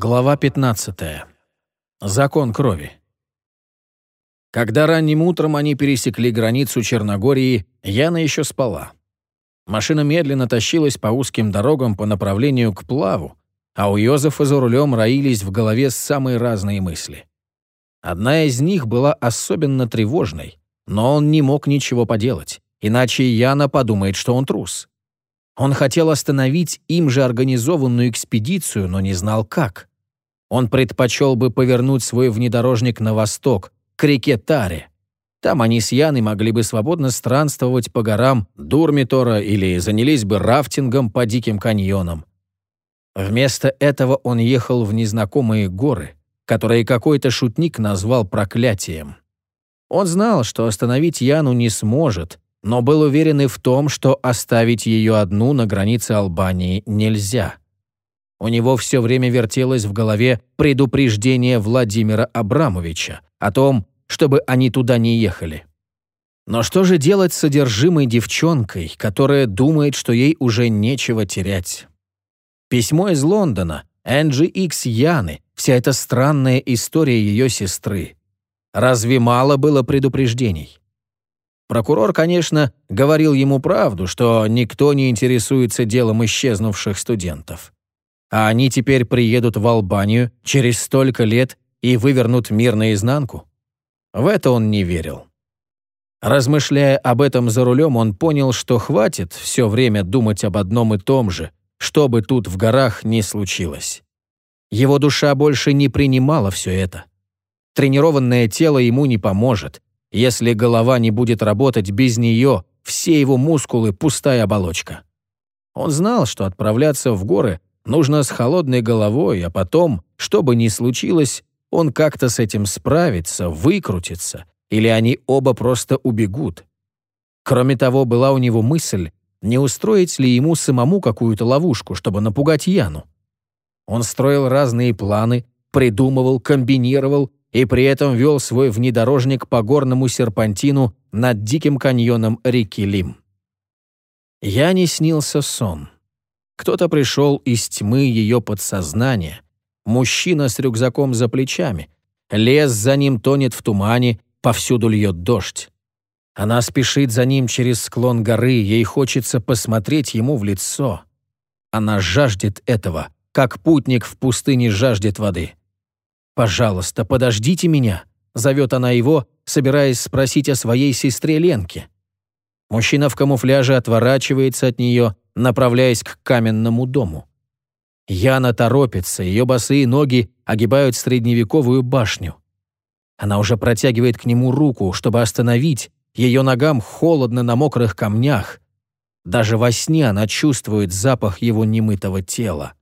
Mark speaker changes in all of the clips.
Speaker 1: Глава 15. Закон крови. Когда ранним утром они пересекли границу Черногории, Яна еще спала. Машина медленно тащилась по узким дорогам по направлению к Плаву, а у Йозефа за рулем роились в голове самые разные мысли. Одна из них была особенно тревожной, но он не мог ничего поделать, иначе Яна подумает, что он трус. Он хотел остановить им же организованную экспедицию, но не знал как. Он предпочел бы повернуть свой внедорожник на восток, к реке Таре. Там они с Яной могли бы свободно странствовать по горам Дурмитора или занялись бы рафтингом по диким каньонам. Вместо этого он ехал в незнакомые горы, которые какой-то шутник назвал проклятием. Он знал, что остановить Яну не сможет, но был уверен и в том, что оставить ее одну на границе Албании нельзя. У него все время вертелось в голове предупреждение Владимира Абрамовича о том, чтобы они туда не ехали. Но что же делать с содержимой девчонкой, которая думает, что ей уже нечего терять? Письмо из Лондона, Энджи Икс Яны, вся эта странная история ее сестры. Разве мало было предупреждений? Прокурор, конечно, говорил ему правду, что никто не интересуется делом исчезнувших студентов. А они теперь приедут в Албанию через столько лет и вывернут мир наизнанку? В это он не верил. Размышляя об этом за рулем, он понял, что хватит все время думать об одном и том же, что бы тут в горах ни случилось. Его душа больше не принимала все это. Тренированное тело ему не поможет, если голова не будет работать без нее, все его мускулы — пустая оболочка. Он знал, что отправляться в горы нужно с холодной головой, а потом, что бы ни случилось, он как-то с этим справится, выкрутится, или они оба просто убегут. Кроме того, была у него мысль, не устроить ли ему самому какую-то ловушку, чтобы напугать Яну. Он строил разные планы, придумывал, комбинировал и при этом вел свой внедорожник по горному серпантину над диким каньоном реки Лим. Я не снился сон. Кто-то пришел из тьмы ее подсознания. Мужчина с рюкзаком за плечами. Лес за ним тонет в тумане, повсюду льет дождь. Она спешит за ним через склон горы, ей хочется посмотреть ему в лицо. Она жаждет этого, как путник в пустыне жаждет воды. «Пожалуйста, подождите меня», — зовет она его, собираясь спросить о своей сестре Ленке. Мужчина в камуфляже отворачивается от нее, направляясь к каменному дому. Яна торопится, ее босые ноги огибают средневековую башню. Она уже протягивает к нему руку, чтобы остановить, ее ногам холодно на мокрых камнях. Даже во сне она чувствует запах его немытого тела.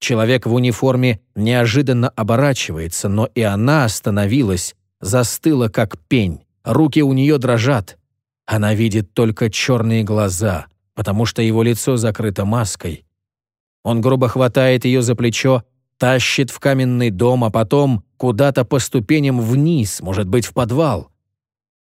Speaker 1: Человек в униформе неожиданно оборачивается, но и она остановилась, застыла как пень, руки у нее дрожат. Она видит только черные глаза, потому что его лицо закрыто маской. Он грубо хватает ее за плечо, тащит в каменный дом, а потом куда-то по ступеням вниз, может быть, в подвал.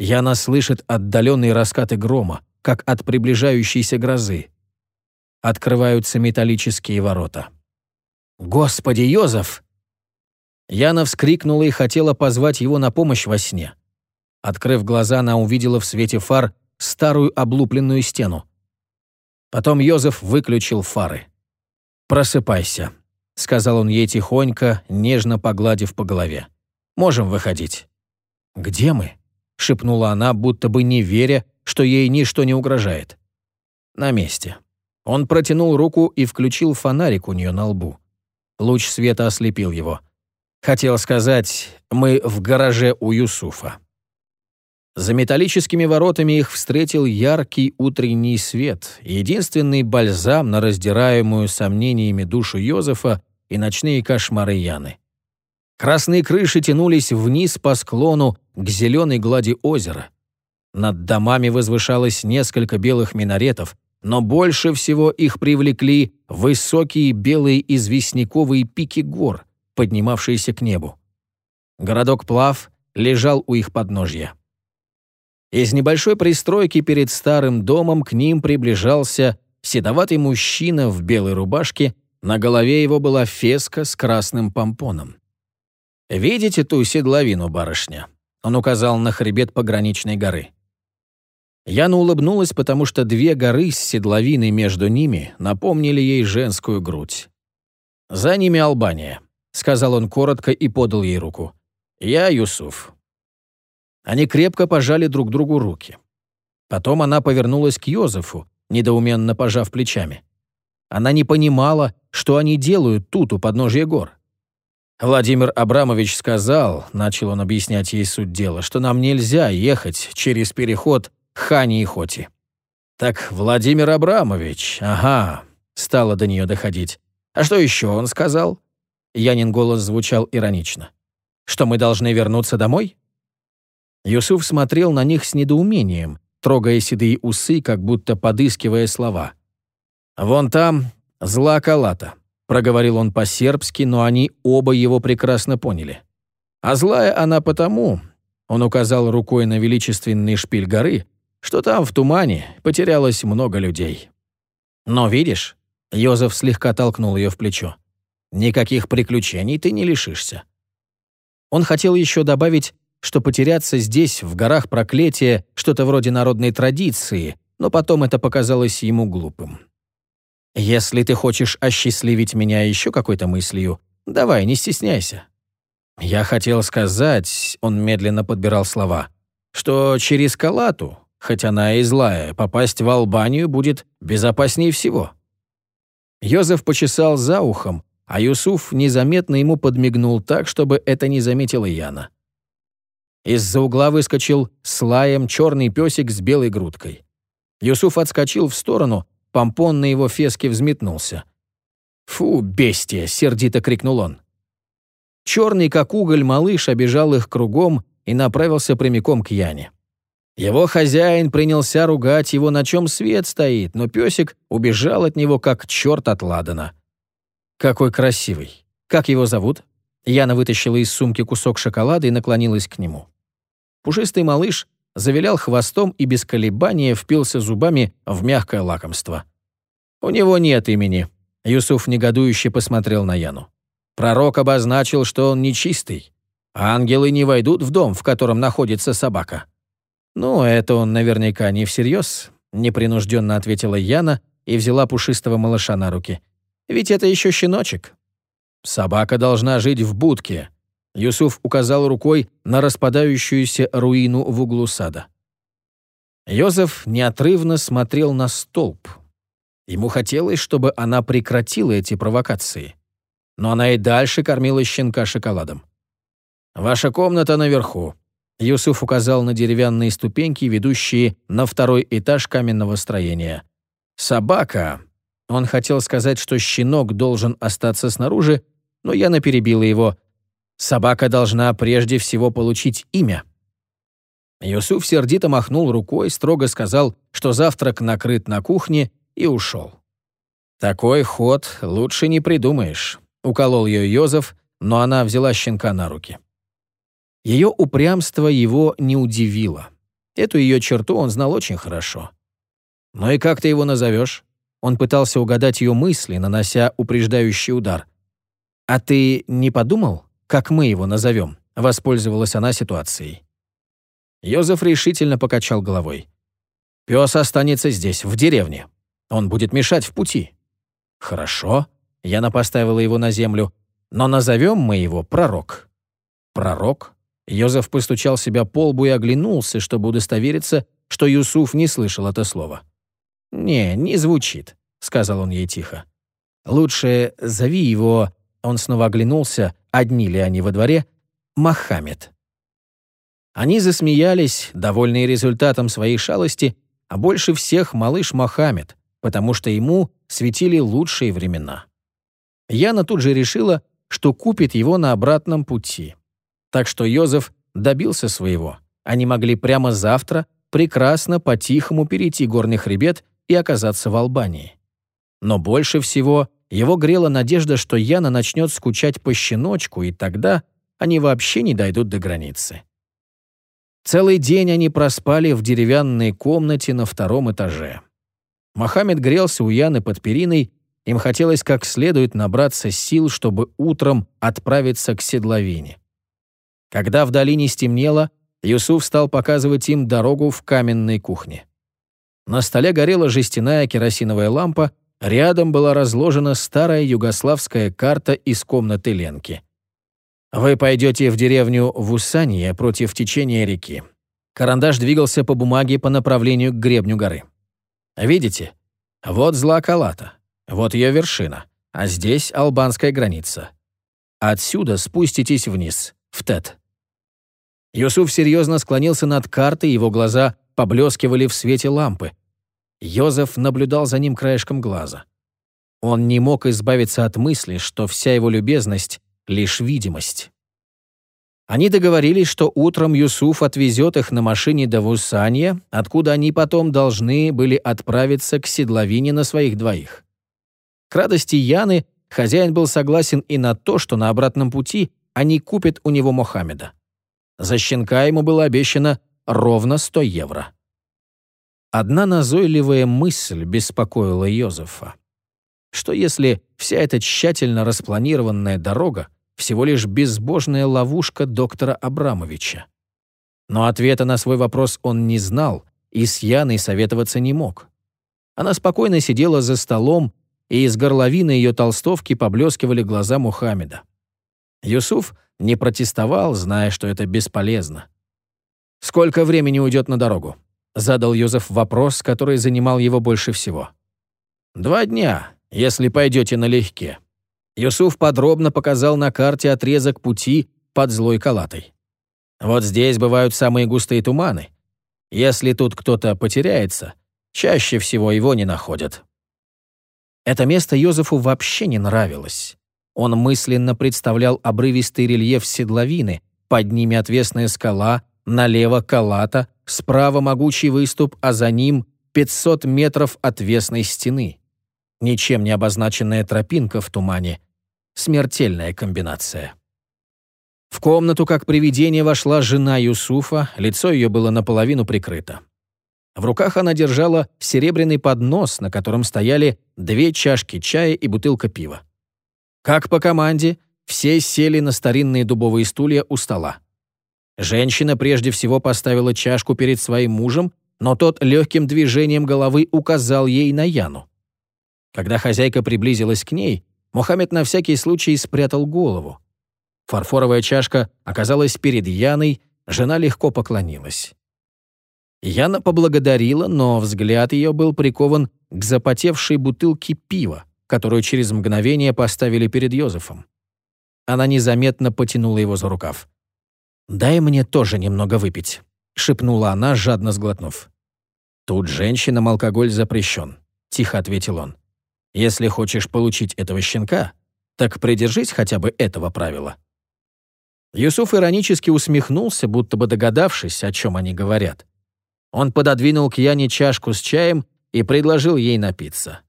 Speaker 1: Яна слышит отдаленные раскаты грома, как от приближающейся грозы. Открываются металлические ворота. «Господи, Йозеф!» Яна вскрикнула и хотела позвать его на помощь во сне. Открыв глаза, она увидела в свете фар старую облупленную стену. Потом Йозеф выключил фары. «Просыпайся», — сказал он ей тихонько, нежно погладив по голове. «Можем выходить». «Где мы?» — шепнула она, будто бы не веря, что ей ничто не угрожает. «На месте». Он протянул руку и включил фонарик у нее на лбу. Луч света ослепил его. Хотел сказать, мы в гараже у Юсуфа. За металлическими воротами их встретил яркий утренний свет, единственный бальзам на раздираемую сомнениями душу Йозефа и ночные кошмары Яны. Красные крыши тянулись вниз по склону к зеленой глади озера. Над домами возвышалось несколько белых минаретов, но больше всего их привлекли высокие белые известняковые пики гор, поднимавшиеся к небу. Городок Плав лежал у их подножья. Из небольшой пристройки перед старым домом к ним приближался седоватый мужчина в белой рубашке на голове его была феска с красным помпоном. «Видите ту седловину, барышня?» Он указал на хребет пограничной горы. Яна улыбнулась, потому что две горы с седловиной между ними напомнили ей женскую грудь. «За ними Албания», — сказал он коротко и подал ей руку. «Я Юсуф». Они крепко пожали друг другу руки. Потом она повернулась к Йозефу, недоуменно пожав плечами. Она не понимала, что они делают тут, у подножия гор. Владимир Абрамович сказал, начал он объяснять ей суть дела, что нам нельзя ехать через переход Хани и Хоти. Так Владимир Абрамович, ага, стало до нее доходить. А что еще он сказал? Янин голос звучал иронично. Что мы должны вернуться домой? Юсуф смотрел на них с недоумением, трогая седые усы, как будто подыскивая слова. «Вон там зла калата», — проговорил он по-сербски, но они оба его прекрасно поняли. «А злая она потому», — он указал рукой на величественный шпиль горы, что там в тумане потерялось много людей. Но видишь, Йозеф слегка толкнул ее в плечо. Никаких приключений ты не лишишься. Он хотел еще добавить, что потеряться здесь, в горах проклятия, что-то вроде народной традиции, но потом это показалось ему глупым. «Если ты хочешь осчастливить меня еще какой-то мыслью, давай, не стесняйся». «Я хотел сказать», — он медленно подбирал слова, «что через Калату, хоть она и злая, попасть в Албанию будет безопаснее всего». Йозеф почесал за ухом, а Юсуф незаметно ему подмигнул так, чтобы это не заметила Яна. Из-за угла выскочил с лаем черный песик с белой грудкой. Юсуф отскочил в сторону, помпон на его феске взметнулся. «Фу, бестия!» — сердито крикнул он. Черный, как уголь, малыш обежал их кругом и направился прямиком к Яне. Его хозяин принялся ругать его, на чем свет стоит, но песик убежал от него, как черт от ладана. «Какой красивый! Как его зовут?» Яна вытащила из сумки кусок шоколада и наклонилась к нему. Пушистый малыш завилял хвостом и без колебания впился зубами в мягкое лакомство. «У него нет имени», — Юсуф негодующе посмотрел на Яну. «Пророк обозначил, что он нечистый. Ангелы не войдут в дом, в котором находится собака». «Ну, это он наверняка не всерьез», — непринужденно ответила Яна и взяла пушистого малыша на руки. «Ведь это еще щеночек». «Собака должна жить в будке», — Юсуф указал рукой на распадающуюся руину в углу сада. Йозеф неотрывно смотрел на столб. Ему хотелось, чтобы она прекратила эти провокации. Но она и дальше кормила щенка шоколадом. «Ваша комната наверху», Юсуф указал на деревянные ступеньки, ведущие на второй этаж каменного строения. «Собака!» Он хотел сказать, что щенок должен остаться снаружи, но Яна перебила его. «Собака должна прежде всего получить имя». Юсуф сердито махнул рукой, строго сказал, что завтрак накрыт на кухне, и ушел. «Такой ход лучше не придумаешь», — уколол ее Йозеф, но она взяла щенка на руки. Ее упрямство его не удивило. Эту ее черту он знал очень хорошо. «Ну и как ты его назовешь?» Он пытался угадать ее мысли, нанося упреждающий удар. «А ты не подумал, как мы его назовем?» Воспользовалась она ситуацией. Йозеф решительно покачал головой. «Пес останется здесь, в деревне. Он будет мешать в пути». «Хорошо», — Яна поставила его на землю, «но назовем мы его Пророк». «Пророк?» Йозеф постучал себя по лбу и оглянулся, чтобы удостовериться, что Юсуф не слышал это слово. «Не, не звучит», — сказал он ей тихо. «Лучше зови его...» Он снова оглянулся, одни ли они во дворе. «Мохаммед». Они засмеялись, довольные результатом своей шалости, а больше всех малыш Мохаммед, потому что ему светили лучшие времена. Яна тут же решила, что купит его на обратном пути. Так что Йозеф добился своего. Они могли прямо завтра прекрасно по-тихому перейти горный хребет и оказаться в Албании. Но больше всего его грела надежда, что Яна начнет скучать по щеночку, и тогда они вообще не дойдут до границы. Целый день они проспали в деревянной комнате на втором этаже. Мохаммед грелся у Яны под периной, им хотелось как следует набраться сил, чтобы утром отправиться к седловине. Когда в долине стемнело, Юсуф стал показывать им дорогу в каменной кухне. На столе горела жестяная керосиновая лампа, рядом была разложена старая югославская карта из комнаты Ленки. «Вы пойдете в деревню Вусанье против течения реки». Карандаш двигался по бумаге по направлению к гребню горы. «Видите? Вот зла Калата. Вот ее вершина. А здесь албанская граница. Отсюда спуститесь вниз, в Тет. Юсуф серьезно склонился над картой, его глаза поблескивали в свете лампы. Йозеф наблюдал за ним краешком глаза. Он не мог избавиться от мысли, что вся его любезность — лишь видимость. Они договорились, что утром Юсуф отвезет их на машине до Вусанья, откуда они потом должны были отправиться к седловине на своих двоих. К радости Яны хозяин был согласен и на то, что на обратном пути они купят у него Мохаммеда. За щенка ему было обещано ровно 100 евро. Одна назойливая мысль беспокоила Йозефа. Что если вся эта тщательно распланированная дорога всего лишь безбожная ловушка доктора Абрамовича? Но ответа на свой вопрос он не знал и с Яной советоваться не мог. Она спокойно сидела за столом, и из горловины ее толстовки поблескивали глаза Мухаммеда. Юсуф не протестовал, зная, что это бесполезно. «Сколько времени уйдет на дорогу?» — задал Юзеф вопрос, который занимал его больше всего. «Два дня, если пойдете налегке». Юсуф подробно показал на карте отрезок пути под злой калатой. «Вот здесь бывают самые густые туманы. Если тут кто-то потеряется, чаще всего его не находят». Это место Йозефу вообще не нравилось. Он мысленно представлял обрывистый рельеф седловины, под ними отвесная скала, налево калата, справа могучий выступ, а за ним 500 метров отвесной стены. Ничем не обозначенная тропинка в тумане. Смертельная комбинация. В комнату, как привидение, вошла жена Юсуфа, лицо ее было наполовину прикрыто. В руках она держала серебряный поднос, на котором стояли две чашки чая и бутылка пива. Как по команде, все сели на старинные дубовые стулья у стола. Женщина прежде всего поставила чашку перед своим мужем, но тот легким движением головы указал ей на Яну. Когда хозяйка приблизилась к ней, Мухаммед на всякий случай спрятал голову. Фарфоровая чашка оказалась перед Яной, жена легко поклонилась. Яна поблагодарила, но взгляд ее был прикован к запотевшей бутылке пива, которую через мгновение поставили перед Йозефом. Она незаметно потянула его за рукав. «Дай мне тоже немного выпить», — шепнула она, жадно сглотнув. «Тут женщинам алкоголь запрещен», — тихо ответил он. «Если хочешь получить этого щенка, так придержись хотя бы этого правила». Юсуф иронически усмехнулся, будто бы догадавшись, о чем они говорят. Он пододвинул к Яне чашку с чаем и предложил ей напиться.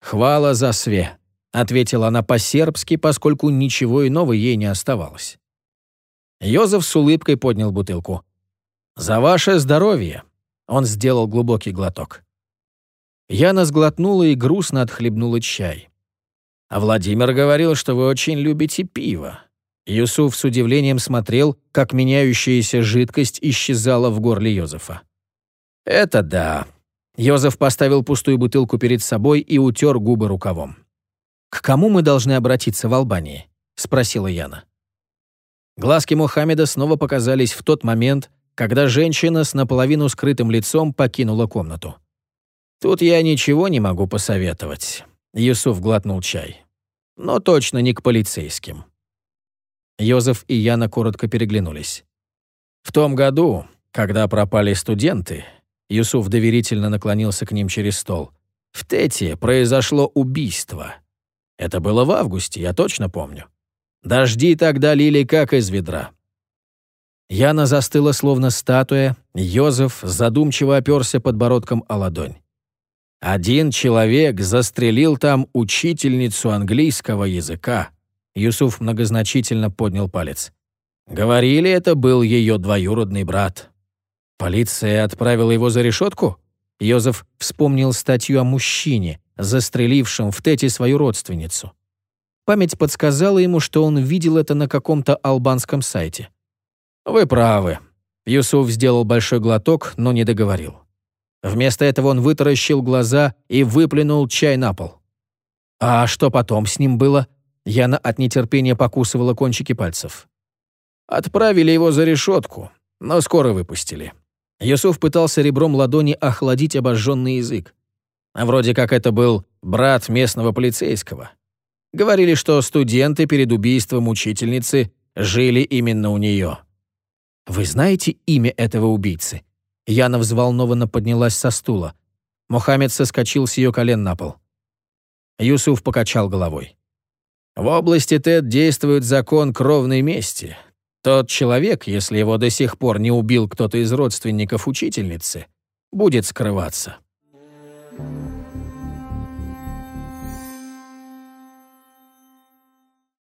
Speaker 1: «Хвала за све», — ответила она по-сербски, поскольку ничего иного ей не оставалось. Йозеф с улыбкой поднял бутылку. «За ваше здоровье!» Он сделал глубокий глоток. Яна сглотнула и грустно отхлебнула чай. «А Владимир говорил, что вы очень любите пиво». Юсуф с удивлением смотрел, как меняющаяся жидкость исчезала в горле Йозефа. «Это да». Йозеф поставил пустую бутылку перед собой и утер губы рукавом. «К кому мы должны обратиться в Албании?» — спросила Яна. Глазки Мухаммеда снова показались в тот момент, когда женщина с наполовину скрытым лицом покинула комнату. «Тут я ничего не могу посоветовать», — Юсуф глотнул чай. «Но точно не к полицейским». Йозеф и Яна коротко переглянулись. «В том году, когда пропали студенты, Юсуф доверительно наклонился к ним через стол. «В Тете произошло убийство. Это было в августе, я точно помню. Дожди тогда лили как из ведра». Яна застыла словно статуя, Йозеф задумчиво оперся подбородком о ладонь. Один человек застрелил там учительницу английского языка. Юсуф многозначительно поднял палец. Говорили, это был ее двоюродный брат. Полиция отправила его за решетку? Йозеф вспомнил статью о мужчине, застрелившим в Тете свою родственницу. Память подсказала ему, что он видел это на каком-то албанском сайте. «Вы правы». Юсуф сделал большой глоток, но не договорил. Вместо этого он вытаращил глаза и выплюнул чай на пол. А что потом с ним было? Яна от нетерпения покусывала кончики пальцев. Отправили его за решетку, но скоро выпустили. Юсуф пытался ребром ладони охладить обожженный язык. Вроде как это был брат местного полицейского. Говорили, что студенты перед убийством учительницы жили именно у нее. «Вы знаете имя этого убийцы?» Яна взволнованно поднялась со стула. Мухаммед соскочил с ее колен на пол. Юсуф покачал головой. «В области ТЭД действует закон кровной мести. Тот человек, если его до сих пор не убил кто-то из родственников учительницы, будет скрываться». Thank you.